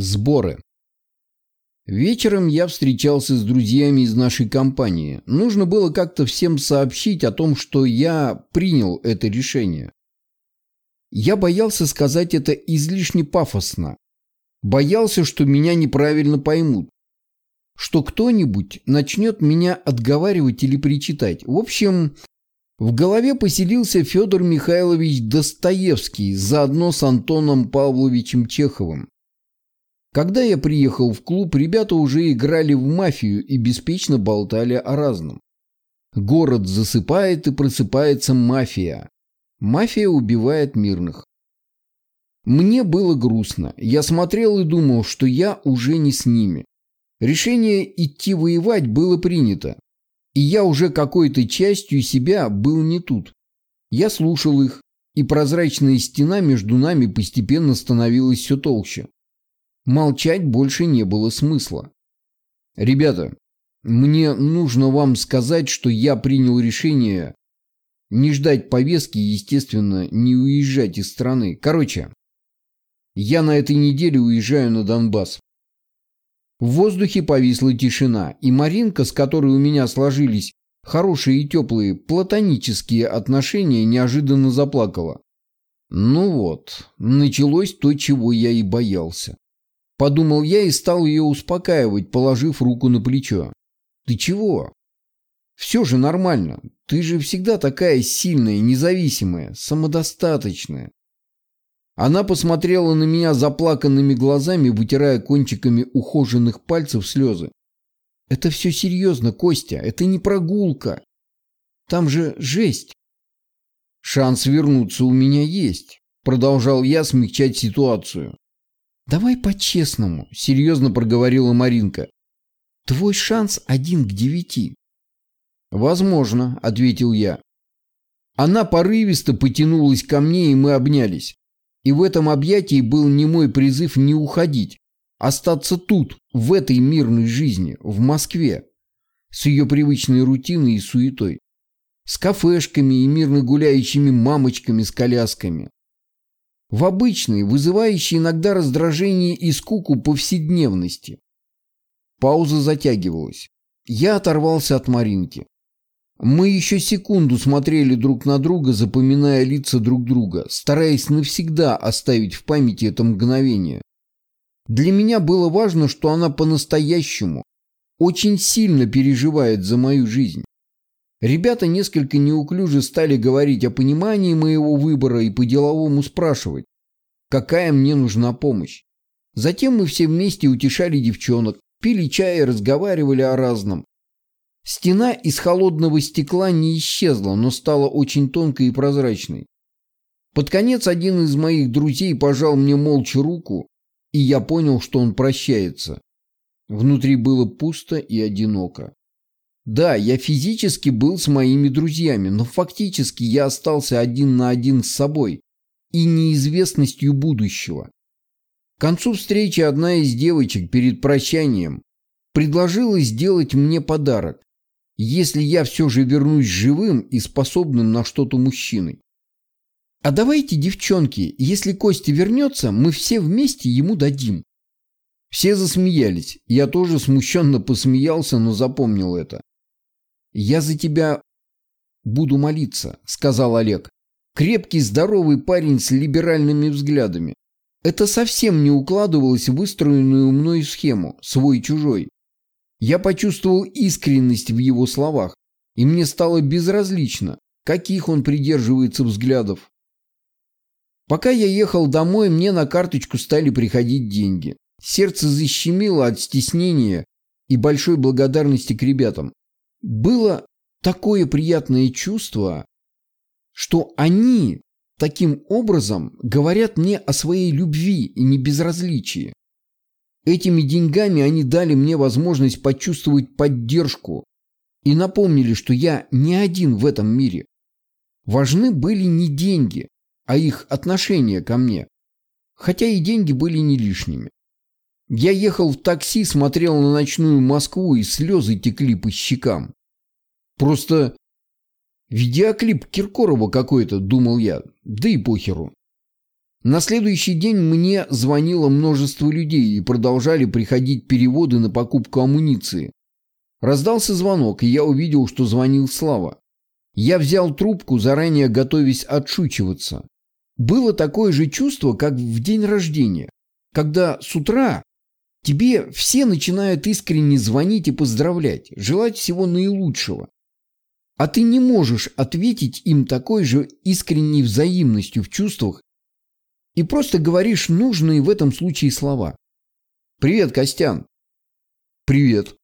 Сборы. Вечером я встречался с друзьями из нашей компании. Нужно было как-то всем сообщить о том, что я принял это решение. Я боялся сказать это излишне пафосно. Боялся, что меня неправильно поймут. Что кто-нибудь начнет меня отговаривать или причитать. В общем, в голове поселился Федор Михайлович Достоевский заодно с Антоном Павловичем Чеховым. Когда я приехал в клуб, ребята уже играли в мафию и беспечно болтали о разном. Город засыпает и просыпается мафия. Мафия убивает мирных. Мне было грустно. Я смотрел и думал, что я уже не с ними. Решение идти воевать было принято. И я уже какой-то частью себя был не тут. Я слушал их, и прозрачная стена между нами постепенно становилась все толще. Молчать больше не было смысла. «Ребята, мне нужно вам сказать, что я принял решение не ждать повестки и, естественно, не уезжать из страны. Короче, я на этой неделе уезжаю на Донбасс. В воздухе повисла тишина, и Маринка, с которой у меня сложились хорошие и теплые платонические отношения, неожиданно заплакала. Ну вот, началось то, чего я и боялся. Подумал я и стал ее успокаивать, положив руку на плечо. «Ты чего?» «Все же нормально. Ты же всегда такая сильная, независимая, самодостаточная». Она посмотрела на меня заплаканными глазами, вытирая кончиками ухоженных пальцев слезы. «Это все серьезно, Костя. Это не прогулка. Там же жесть». «Шанс вернуться у меня есть», — продолжал я смягчать ситуацию. «Давай по-честному», — серьезно проговорила Маринка. «Твой шанс один к девяти». «Возможно», — ответил я. Она порывисто потянулась ко мне, и мы обнялись. И в этом объятии был не мой призыв не уходить, остаться тут, в этой мирной жизни, в Москве, с ее привычной рутиной и суетой, с кафешками и мирно гуляющими мамочками с колясками, в обычной, вызывающей иногда раздражение и скуку повседневности. Пауза затягивалась. Я оторвался от Маринки. Мы еще секунду смотрели друг на друга, запоминая лица друг друга, стараясь навсегда оставить в памяти это мгновение. Для меня было важно, что она по-настоящему очень сильно переживает за мою жизнь. Ребята несколько неуклюже стали говорить о понимании моего выбора и по-деловому спрашивать, какая мне нужна помощь. Затем мы все вместе утешали девчонок, пили чай и разговаривали о разном. Стена из холодного стекла не исчезла, но стала очень тонкой и прозрачной. Под конец один из моих друзей пожал мне молча руку, и я понял, что он прощается. Внутри было пусто и одиноко. Да, я физически был с моими друзьями, но фактически я остался один на один с собой и неизвестностью будущего. К концу встречи одна из девочек перед прощанием предложила сделать мне подарок, если я все же вернусь живым и способным на что-то мужчиной. А давайте, девчонки, если Костя вернется, мы все вместе ему дадим. Все засмеялись. Я тоже смущенно посмеялся, но запомнил это. «Я за тебя буду молиться», — сказал Олег. Крепкий, здоровый парень с либеральными взглядами. Это совсем не укладывалось в выстроенную мной схему «свой-чужой». Я почувствовал искренность в его словах, и мне стало безразлично, каких он придерживается взглядов. Пока я ехал домой, мне на карточку стали приходить деньги. Сердце защемило от стеснения и большой благодарности к ребятам. Было такое приятное чувство, что они таким образом говорят мне о своей любви и небезразличии. Этими деньгами они дали мне возможность почувствовать поддержку и напомнили, что я не один в этом мире. Важны были не деньги, а их отношение ко мне, хотя и деньги были не лишними. Я ехал в такси, смотрел на ночную Москву, и слезы текли по щекам. Просто видеоклип Киркорова какой-то, думал я, да и похеру. На следующий день мне звонило множество людей и продолжали приходить переводы на покупку амуниции. Раздался звонок, и я увидел, что звонил Слава. Я взял трубку, заранее готовясь отшучиваться. Было такое же чувство, как в день рождения, когда с утра тебе все начинают искренне звонить и поздравлять, желать всего наилучшего. А ты не можешь ответить им такой же искренней взаимностью в чувствах и просто говоришь нужные в этом случае слова. «Привет, Костян». «Привет»,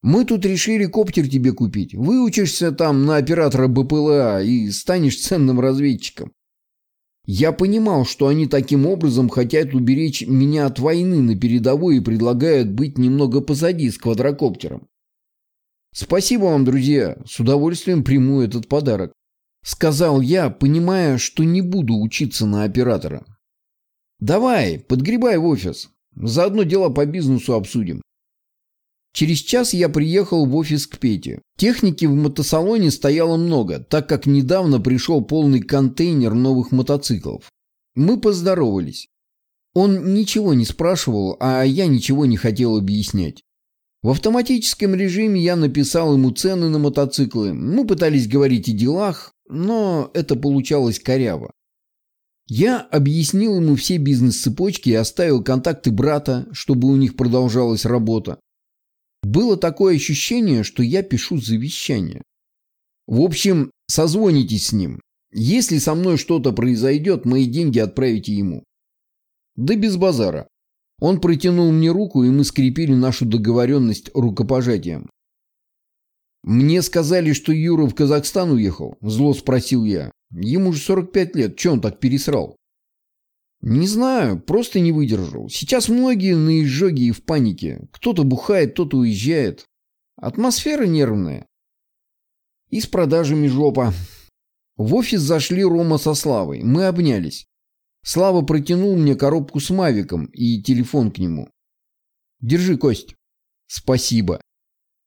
мы тут решили коптер тебе купить. Выучишься там на оператора БПЛА и станешь ценным разведчиком. Я понимал, что они таким образом хотят уберечь меня от войны на передовой и предлагают быть немного позади с квадрокоптером. Спасибо вам, друзья. С удовольствием приму этот подарок. Сказал я, понимая, что не буду учиться на оператора. Давай, подгребай в офис. Заодно дела по бизнесу обсудим. Через час я приехал в офис к Пете. Техники в мотосалоне стояло много, так как недавно пришел полный контейнер новых мотоциклов. Мы поздоровались. Он ничего не спрашивал, а я ничего не хотел объяснять. В автоматическом режиме я написал ему цены на мотоциклы. Мы пытались говорить о делах, но это получалось коряво. Я объяснил ему все бизнес-цепочки и оставил контакты брата, чтобы у них продолжалась работа. Было такое ощущение, что я пишу завещание. В общем, созвонитесь с ним. Если со мной что-то произойдет, мои деньги отправите ему. Да без базара. Он протянул мне руку, и мы скрепили нашу договоренность рукопожатием. «Мне сказали, что Юра в Казахстан уехал?» – зло спросил я. «Ему же 45 лет, че он так пересрал?» Не знаю, просто не выдержал. Сейчас многие на изжоге и в панике. Кто-то бухает, кто-то уезжает. Атмосфера нервная. И с продажами жопа. В офис зашли Рома со Славой. Мы обнялись. Слава протянул мне коробку с мавиком и телефон к нему. «Держи, Кость». «Спасибо».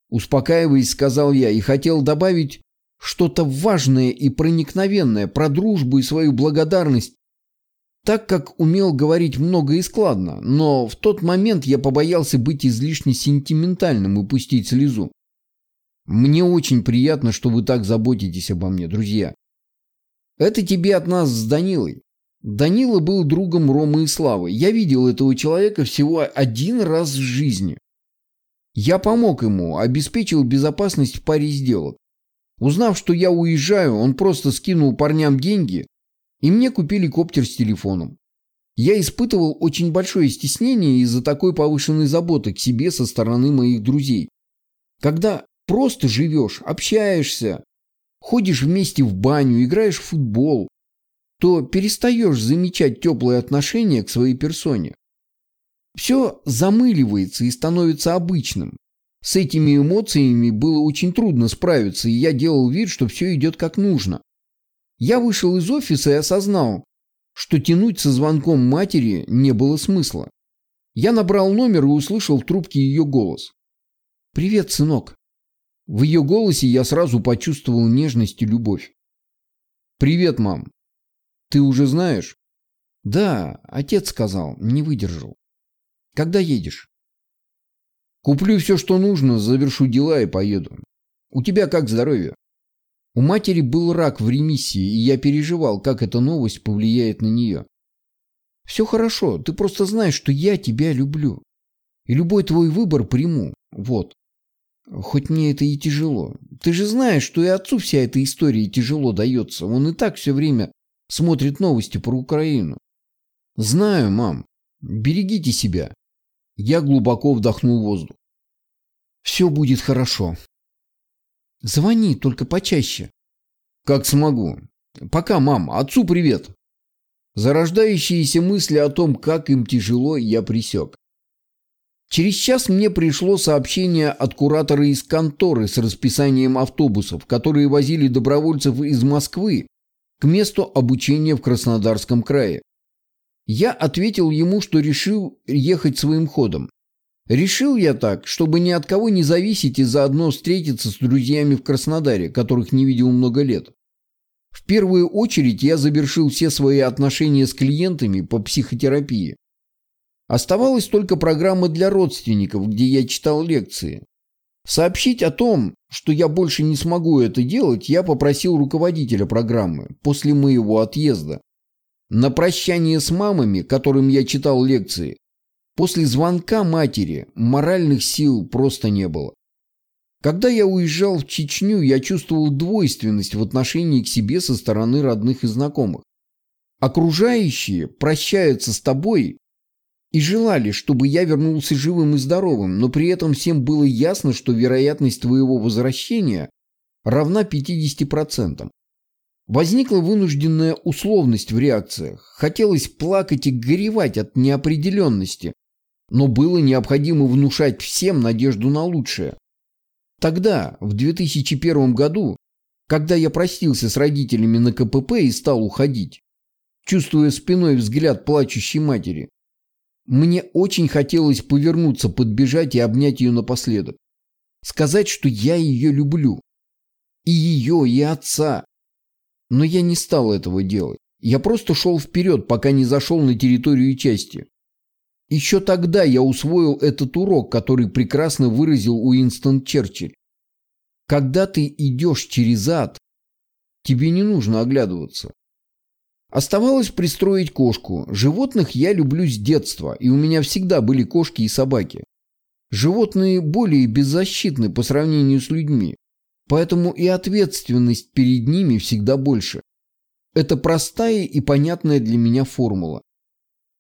Успокаиваясь, сказал я и хотел добавить что-то важное и проникновенное про дружбу и свою благодарность так как умел говорить много и складно, но в тот момент я побоялся быть излишне сентиментальным и пустить слезу. Мне очень приятно, что вы так заботитесь обо мне, друзья. Это тебе от нас с Данилой. Данила был другом Ромы и Славы. Я видел этого человека всего один раз в жизни. Я помог ему, обеспечил безопасность в паре сделок. Узнав, что я уезжаю, он просто скинул парням деньги, и мне купили коптер с телефоном. Я испытывал очень большое стеснение из-за такой повышенной заботы к себе со стороны моих друзей. Когда просто живешь, общаешься, ходишь вместе в баню, играешь в футбол, то перестаешь замечать теплые отношения к своей персоне. Все замыливается и становится обычным. С этими эмоциями было очень трудно справиться, и я делал вид, что все идет как нужно. Я вышел из офиса и осознал, что тянуть со звонком матери не было смысла. Я набрал номер и услышал в трубке ее голос. «Привет, сынок». В ее голосе я сразу почувствовал нежность и любовь. «Привет, мам. Ты уже знаешь?» «Да, отец сказал, не выдержал. Когда едешь?» «Куплю все, что нужно, завершу дела и поеду. У тебя как здоровье?» У матери был рак в ремиссии, и я переживал, как эта новость повлияет на нее. Все хорошо, ты просто знаешь, что я тебя люблю. И любой твой выбор приму. Вот. Хоть мне это и тяжело. Ты же знаешь, что и отцу вся эта история тяжело дается. Он и так все время смотрит новости про Украину. Знаю, мам. Берегите себя. Я глубоко вдохнул воздух. Все будет хорошо. Звони, только почаще. Как смогу. Пока, мам. Отцу привет. Зарождающиеся мысли о том, как им тяжело, я присек. Через час мне пришло сообщение от куратора из конторы с расписанием автобусов, которые возили добровольцев из Москвы к месту обучения в Краснодарском крае. Я ответил ему, что решил ехать своим ходом. Решил я так, чтобы ни от кого не зависеть и заодно встретиться с друзьями в Краснодаре, которых не видел много лет. В первую очередь я завершил все свои отношения с клиентами по психотерапии. Оставалась только программа для родственников, где я читал лекции. Сообщить о том, что я больше не смогу это делать, я попросил руководителя программы после моего отъезда. На прощание с мамами, которым я читал лекции, после звонка матери моральных сил просто не было. Когда я уезжал в Чечню, я чувствовал двойственность в отношении к себе со стороны родных и знакомых. Окружающие прощаются с тобой и желали, чтобы я вернулся живым и здоровым, но при этом всем было ясно, что вероятность твоего возвращения равна 50%. Возникла вынужденная условность в реакциях. Хотелось плакать и горевать от неопределенности, но было необходимо внушать всем надежду на лучшее. Тогда, в 2001 году, когда я простился с родителями на КПП и стал уходить, чувствуя спиной взгляд плачущей матери, мне очень хотелось повернуться, подбежать и обнять ее напоследок. Сказать, что я ее люблю. И ее, и отца. Но я не стал этого делать. Я просто шел вперед, пока не зашел на территорию части. Еще тогда я усвоил этот урок, который прекрасно выразил Уинстон Черчилль. Когда ты идешь через ад, тебе не нужно оглядываться. Оставалось пристроить кошку. Животных я люблю с детства, и у меня всегда были кошки и собаки. Животные более беззащитны по сравнению с людьми, поэтому и ответственность перед ними всегда больше. Это простая и понятная для меня формула.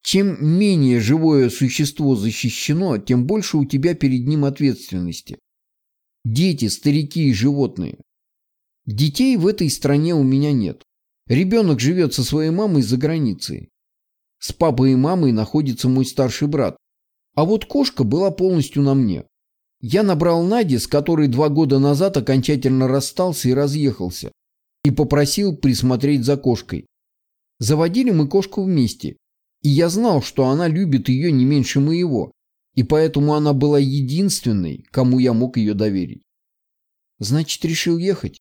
Чем менее живое существо защищено, тем больше у тебя перед ним ответственности. Дети, старики и животные. Детей в этой стране у меня нет. Ребенок живет со своей мамой за границей. С папой и мамой находится мой старший брат. А вот кошка была полностью на мне. Я набрал Нади, с которой два года назад окончательно расстался и разъехался, и попросил присмотреть за кошкой. Заводили мы кошку вместе, и я знал, что она любит ее не меньше моего, и поэтому она была единственной, кому я мог ее доверить. Значит, решил ехать?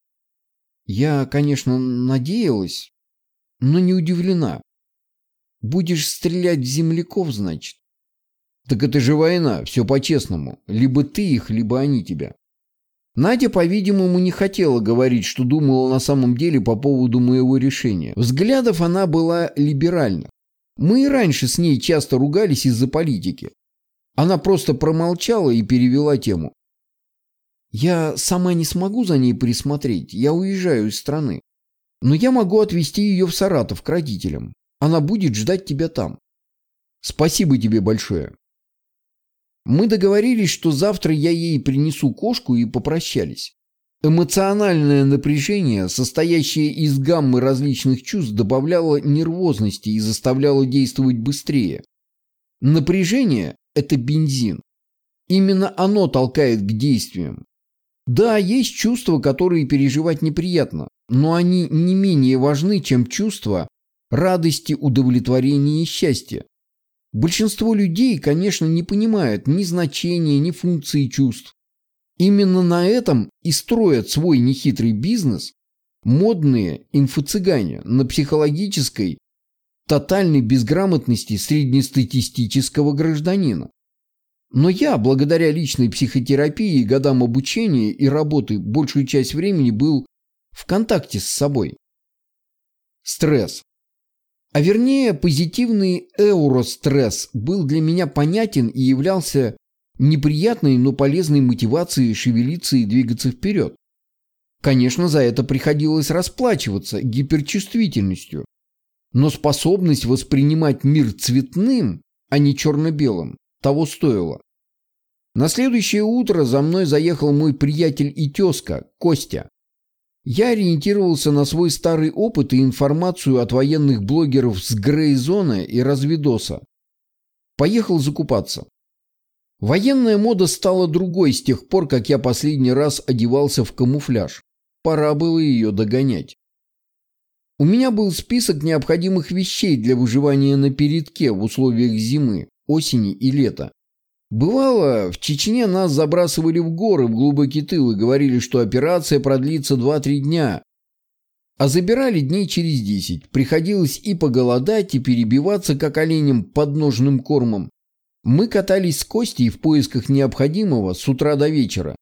Я, конечно, надеялась, но не удивлена. Будешь стрелять в земляков, значит? Так это же война, все по-честному. Либо ты их, либо они тебя. Надя, по-видимому, не хотела говорить, что думала на самом деле по поводу моего решения. Взглядов она была либеральна. Мы и раньше с ней часто ругались из-за политики. Она просто промолчала и перевела тему. Я сама не смогу за ней присмотреть, я уезжаю из страны. Но я могу отвезти ее в Саратов к родителям. Она будет ждать тебя там. Спасибо тебе большое. Мы договорились, что завтра я ей принесу кошку и попрощались. Эмоциональное напряжение, состоящее из гаммы различных чувств, добавляло нервозности и заставляло действовать быстрее. Напряжение – это бензин. Именно оно толкает к действиям. Да, есть чувства, которые переживать неприятно, но они не менее важны, чем чувства радости, удовлетворения и счастья. Большинство людей, конечно, не понимают ни значения, ни функции чувств. Именно на этом и строят свой нехитрый бизнес модные инфо-цыгане на психологической тотальной безграмотности среднестатистического гражданина. Но я, благодаря личной психотерапии, годам обучения и работы, большую часть времени был в контакте с собой. Стресс. А вернее, позитивный эуростресс был для меня понятен и являлся неприятной, но полезной мотивацией шевелиться и двигаться вперед. Конечно, за это приходилось расплачиваться гиперчувствительностью, но способность воспринимать мир цветным, а не черно-белым, того стоило. На следующее утро за мной заехал мой приятель и тезка, Костя. Я ориентировался на свой старый опыт и информацию от военных блогеров с Грейзона и Разведоса. Поехал закупаться. Военная мода стала другой с тех пор, как я последний раз одевался в камуфляж. Пора было ее догонять. У меня был список необходимых вещей для выживания на передке в условиях зимы осени и лета. Бывало, в Чечне нас забрасывали в горы, в глубокий тыл и говорили, что операция продлится 2-3 дня. А забирали дней через десять. Приходилось и поголодать, и перебиваться, как оленем, подножным кормом. Мы катались с Костей в поисках необходимого с утра до вечера.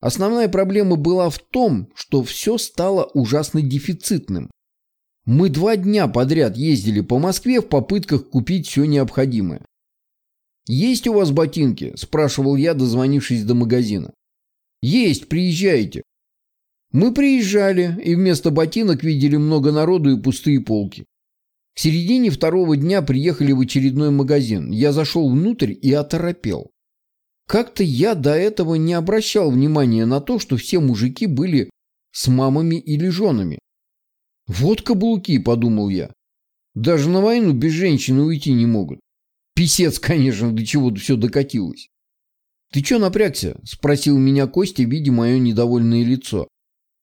Основная проблема была в том, что все стало ужасно дефицитным. Мы два дня подряд ездили по Москве в попытках купить все необходимое. «Есть у вас ботинки?» – спрашивал я, дозвонившись до магазина. «Есть, приезжайте». Мы приезжали, и вместо ботинок видели много народу и пустые полки. К середине второго дня приехали в очередной магазин. Я зашел внутрь и оторопел. Как-то я до этого не обращал внимания на то, что все мужики были с мамами или женами. «Вот каблуки», — подумал я. «Даже на войну без женщины уйти не могут». Писец, конечно, до чего все докатилось. «Ты че напрягся?» – спросил меня Костя, видя мое недовольное лицо.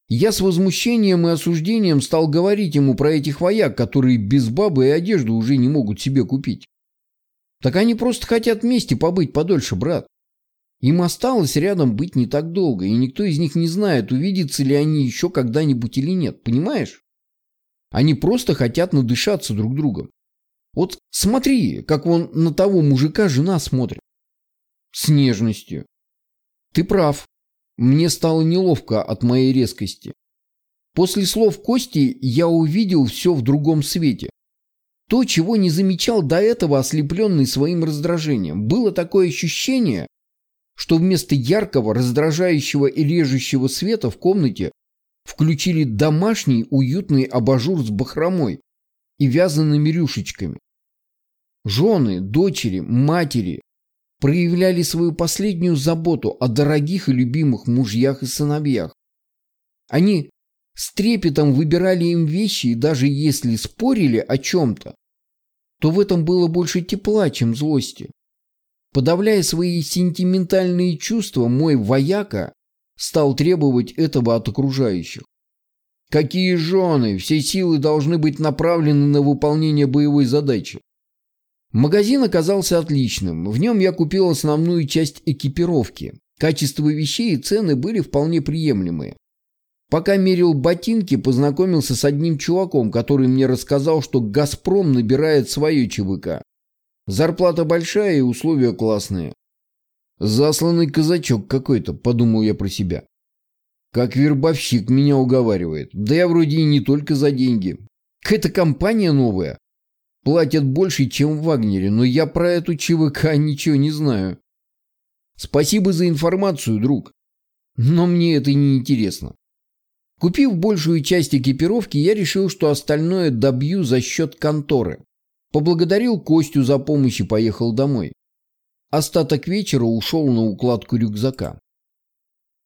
Я с возмущением и осуждением стал говорить ему про этих вояк, которые без бабы и одежды уже не могут себе купить. Так они просто хотят вместе побыть подольше, брат. Им осталось рядом быть не так долго, и никто из них не знает, увидятся ли они еще когда-нибудь или нет, понимаешь? Они просто хотят надышаться друг другом. Вот смотри, как он на того мужика жена смотрит. С нежностью. Ты прав. Мне стало неловко от моей резкости. После слов Кости я увидел все в другом свете. То, чего не замечал до этого, ослепленный своим раздражением. Было такое ощущение, что вместо яркого, раздражающего и режущего света в комнате включили домашний уютный абажур с бахромой и вязаными рюшечками. Жены, дочери, матери проявляли свою последнюю заботу о дорогих и любимых мужьях и сыновьях. Они с трепетом выбирали им вещи, и даже если спорили о чем-то, то в этом было больше тепла, чем злости. Подавляя свои сентиментальные чувства, мой вояка стал требовать этого от окружающих. Какие жены? Все силы должны быть направлены на выполнение боевой задачи. Магазин оказался отличным. В нем я купил основную часть экипировки. Качество вещей и цены были вполне приемлемые. Пока мерил ботинки, познакомился с одним чуваком, который мне рассказал, что «Газпром» набирает свое ЧВК. Зарплата большая и условия классные. Засланный казачок какой-то, подумал я про себя. Как вербовщик меня уговаривает. Да я вроде и не только за деньги. Какая-то компания новая. Платят больше, чем в Вагнере, но я про эту ЧВК ничего не знаю. Спасибо за информацию, друг. Но мне это не интересно. Купив большую часть экипировки, я решил, что остальное добью за счет конторы. Поблагодарил Костю за помощь и поехал домой. Остаток вечера ушел на укладку рюкзака.